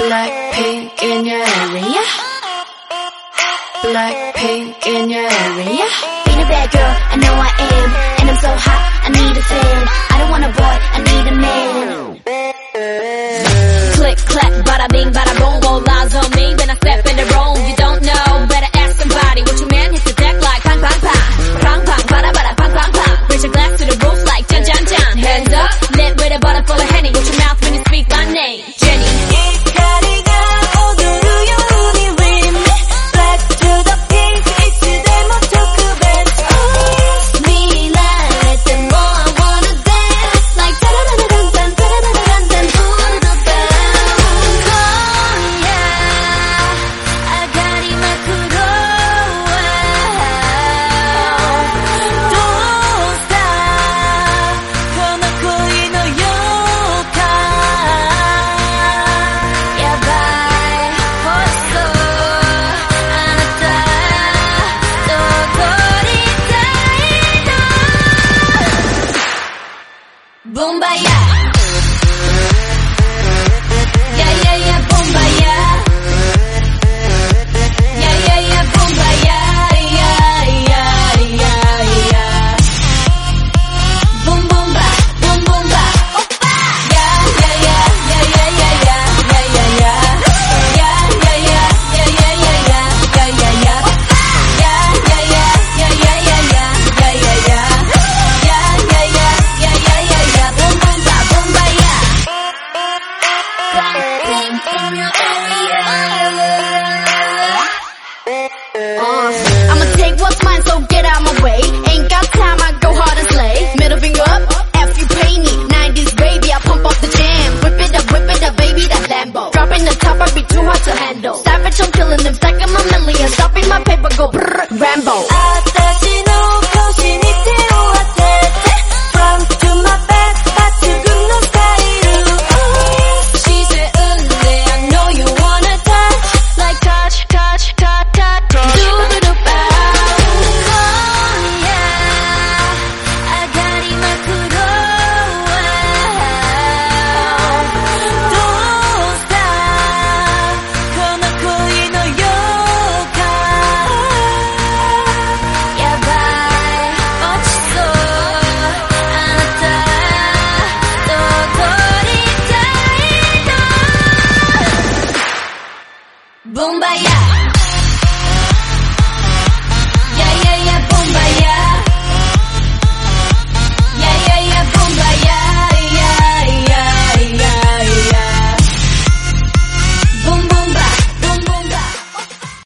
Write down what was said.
Blackpink in your area. Blackpink in your area. Being a bad girl, I know I am. And I'm so hot, I need a fan. I don't want a boy, I need a man. Click, clap, bada bing, bada boom, all eyes on me Boom. I'ma take what's mine, so get out my way. Ain't got time, I go hard and slay. Middle finger up, F you pay me. 90s baby, I pump up the jam. Whip it up, whip it up, baby, that Lambo. Dropping the top, I be too hard to handle. Savage, I'm killing them, stacking my millions. Dropping my paper, go brrr, Rambo. Boom, bye.